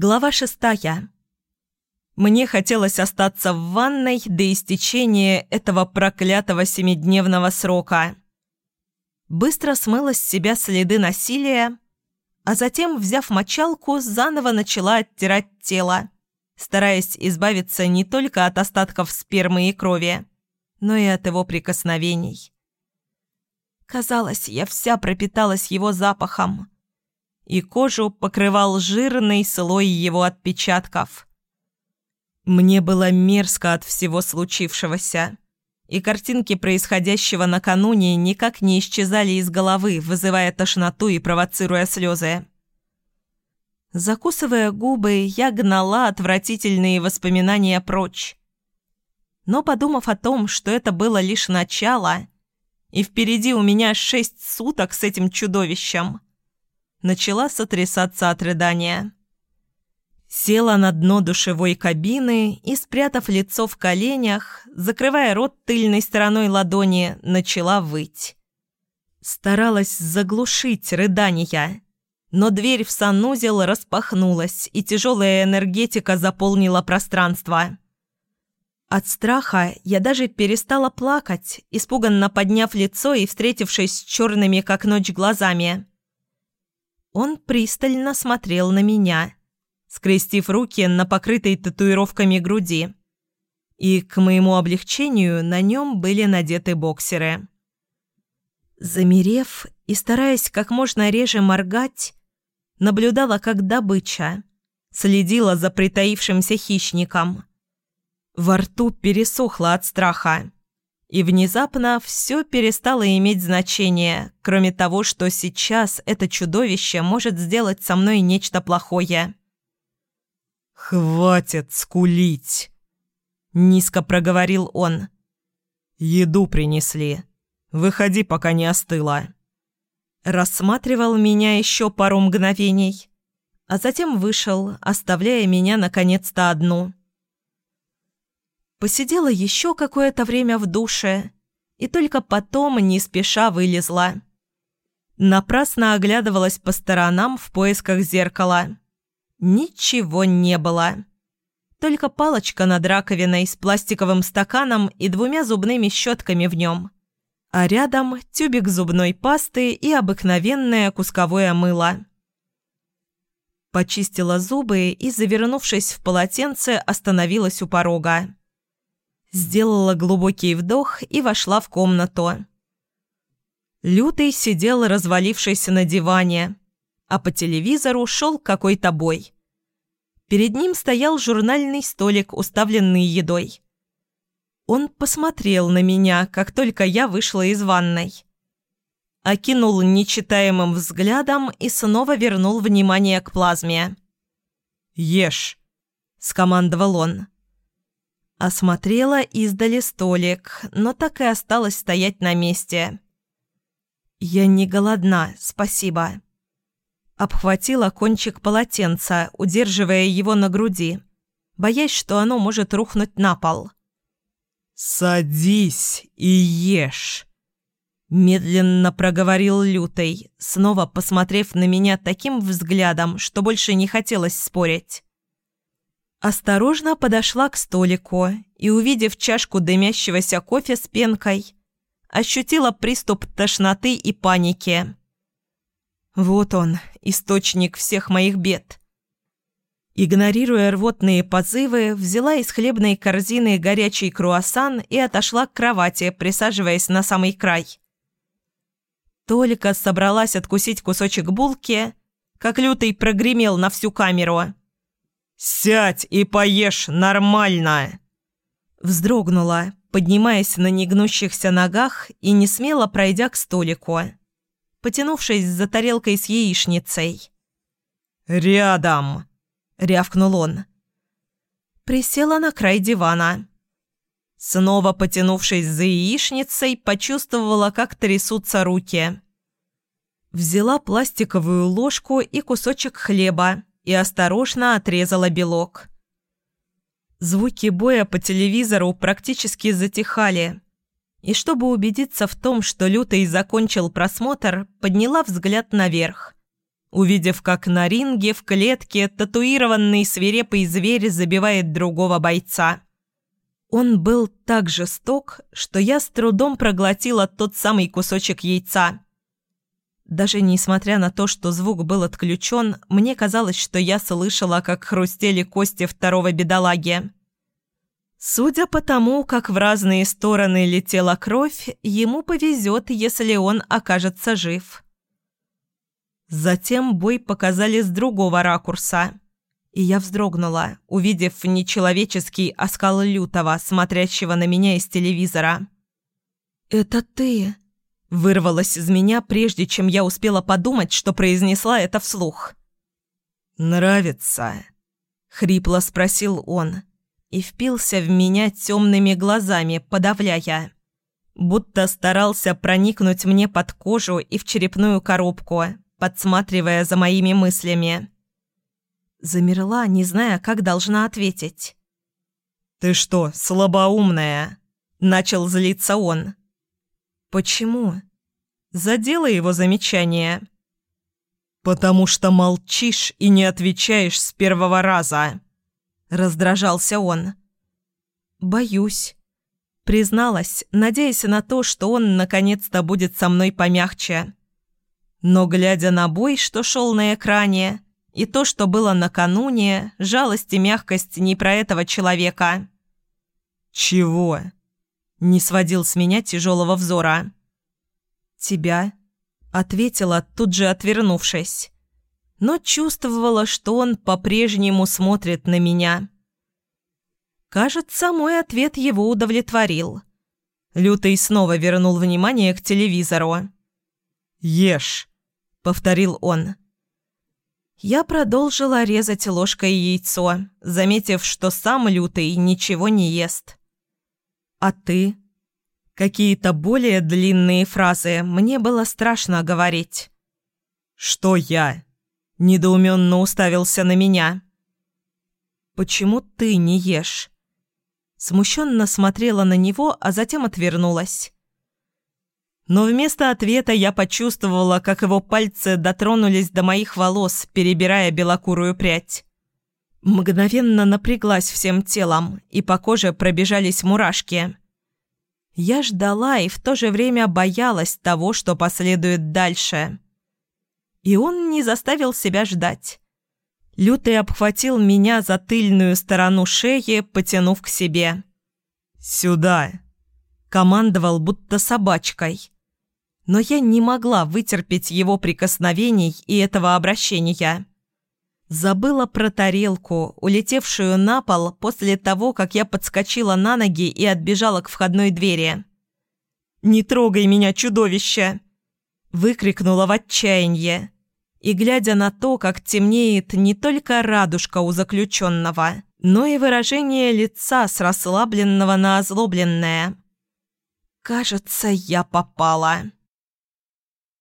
Глава шестая. Мне хотелось остаться в ванной до истечения этого проклятого семидневного срока. Быстро смыла с себя следы насилия, а затем, взяв мочалку, заново начала оттирать тело, стараясь избавиться не только от остатков спермы и крови, но и от его прикосновений. Казалось, я вся пропиталась его запахом и кожу покрывал жирный слой его отпечатков. Мне было мерзко от всего случившегося, и картинки происходящего накануне никак не исчезали из головы, вызывая тошноту и провоцируя слезы. Закусывая губы, я гнала отвратительные воспоминания прочь. Но подумав о том, что это было лишь начало, и впереди у меня шесть суток с этим чудовищем – начала сотрясаться от рыдания. Села на дно душевой кабины и, спрятав лицо в коленях, закрывая рот тыльной стороной ладони, начала выть. Старалась заглушить рыдания, но дверь в санузел распахнулась, и тяжелая энергетика заполнила пространство. От страха я даже перестала плакать, испуганно подняв лицо и встретившись с черными, как ночь, глазами. Он пристально смотрел на меня, скрестив руки на покрытой татуировками груди. И, к моему облегчению, на нем были надеты боксеры. Замерев и стараясь как можно реже моргать, наблюдала как добыча, следила за притаившимся хищником. Во рту пересохло от страха. И внезапно все перестало иметь значение, кроме того, что сейчас это чудовище может сделать со мной нечто плохое. «Хватит скулить!» — низко проговорил он. «Еду принесли. Выходи, пока не остыла». Рассматривал меня еще пару мгновений, а затем вышел, оставляя меня наконец-то одну. Посидела еще какое-то время в душе и только потом не спеша вылезла. Напрасно оглядывалась по сторонам в поисках зеркала. Ничего не было. Только палочка над раковиной с пластиковым стаканом и двумя зубными щетками в нем. А рядом тюбик зубной пасты и обыкновенное кусковое мыло. Почистила зубы и, завернувшись в полотенце, остановилась у порога. Сделала глубокий вдох и вошла в комнату. Лютый сидел, развалившись на диване, а по телевизору шел какой-то бой. Перед ним стоял журнальный столик, уставленный едой. Он посмотрел на меня, как только я вышла из ванной. Окинул нечитаемым взглядом и снова вернул внимание к плазме. «Ешь», — скомандовал он. Осмотрела издали столик, но так и осталась стоять на месте. «Я не голодна, спасибо». Обхватила кончик полотенца, удерживая его на груди, боясь, что оно может рухнуть на пол. «Садись и ешь», — медленно проговорил Лютый, снова посмотрев на меня таким взглядом, что больше не хотелось спорить. Осторожно подошла к столику и, увидев чашку дымящегося кофе с пенкой, ощутила приступ тошноты и паники. Вот он, источник всех моих бед. Игнорируя рвотные позывы, взяла из хлебной корзины горячий круассан и отошла к кровати, присаживаясь на самый край. Только собралась откусить кусочек булки, как лютый прогремел на всю камеру. «Сядь и поешь нормально!» Вздрогнула, поднимаясь на негнущихся ногах и не смело пройдя к столику, потянувшись за тарелкой с яичницей. «Рядом!» — рявкнул он. Присела на край дивана. Снова потянувшись за яичницей, почувствовала, как трясутся руки. Взяла пластиковую ложку и кусочек хлеба и осторожно отрезала белок. Звуки боя по телевизору практически затихали. И чтобы убедиться в том, что Лютый закончил просмотр, подняла взгляд наверх. увидев, как на ринге в клетке татуированный свирепый зверь забивает другого бойца. Он был так жесток, что я с трудом проглотила тот самый кусочек яйца. Даже несмотря на то, что звук был отключен, мне казалось, что я слышала, как хрустели кости второго бедолаги. Судя по тому, как в разные стороны летела кровь, ему повезет, если он окажется жив. Затем бой показали с другого ракурса, и я вздрогнула, увидев нечеловеческий оскал лютого, смотрящего на меня из телевизора. «Это ты?» – вырвалось из меня, прежде чем я успела подумать, что произнесла это вслух. «Нравится?» – хрипло спросил он и впился в меня темными глазами, подавляя. Будто старался проникнуть мне под кожу и в черепную коробку, подсматривая за моими мыслями. Замерла, не зная, как должна ответить. «Ты что, слабоумная?» – начал злиться он. «Почему?» Задело его замечание. «Потому что молчишь и не отвечаешь с первого раза». Раздражался он. «Боюсь», — призналась, надеясь на то, что он наконец-то будет со мной помягче. Но, глядя на бой, что шел на экране, и то, что было накануне, жалость и мягкость не про этого человека. «Чего?» — не сводил с меня тяжелого взора. «Тебя», — ответила, тут же отвернувшись но чувствовала, что он по-прежнему смотрит на меня. Кажется, мой ответ его удовлетворил. Лютый снова вернул внимание к телевизору. «Ешь», — повторил он. Я продолжила резать ложкой яйцо, заметив, что сам Лютый ничего не ест. «А ты?» Какие-то более длинные фразы мне было страшно говорить. «Что я?» недоуменно уставился на меня. «Почему ты не ешь?» Смущенно смотрела на него, а затем отвернулась. Но вместо ответа я почувствовала, как его пальцы дотронулись до моих волос, перебирая белокурую прядь. Мгновенно напряглась всем телом, и по коже пробежались мурашки. Я ждала и в то же время боялась того, что последует дальше. И он не заставил себя ждать. Лютый обхватил меня за тыльную сторону шеи, потянув к себе. «Сюда!» Командовал будто собачкой. Но я не могла вытерпеть его прикосновений и этого обращения. Забыла про тарелку, улетевшую на пол после того, как я подскочила на ноги и отбежала к входной двери. «Не трогай меня, чудовище!» Выкрикнула в отчаянии и глядя на то, как темнеет не только радужка у заключенного, но и выражение лица с расслабленного на озлобленное. «Кажется, я попала».